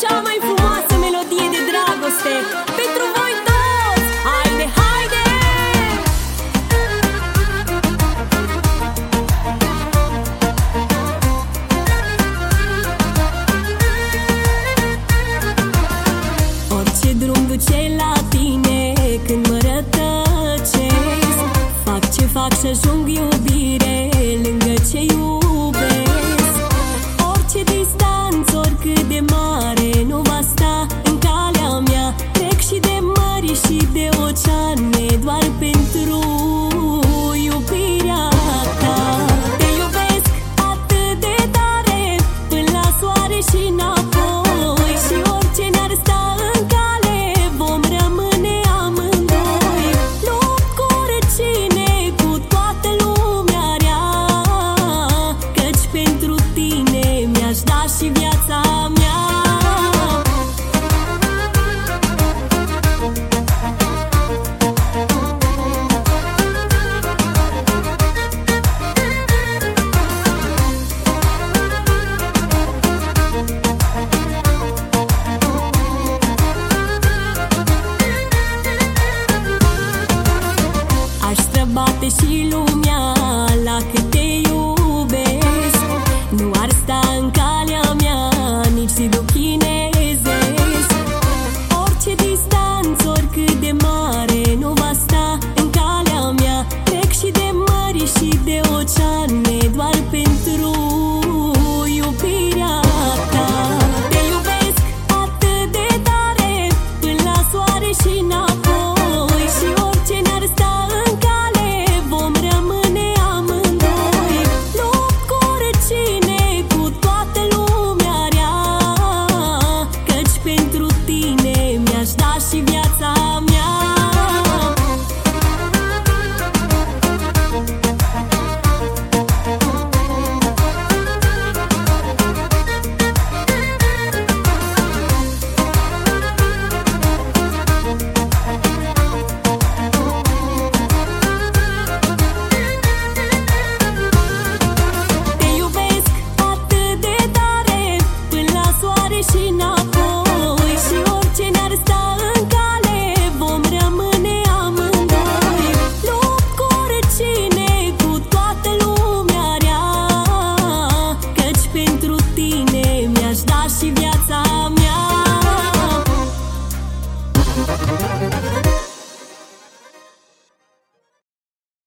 cea mai frumoasă melodie de dragoste Pentru voi toți, haide, haide! Orice drum duce la tine când mă rătăcesc Fac ce fac și ajung iubire și viața mea. Aș străbate și lumea la cât heart Mi-aș da și viața mea.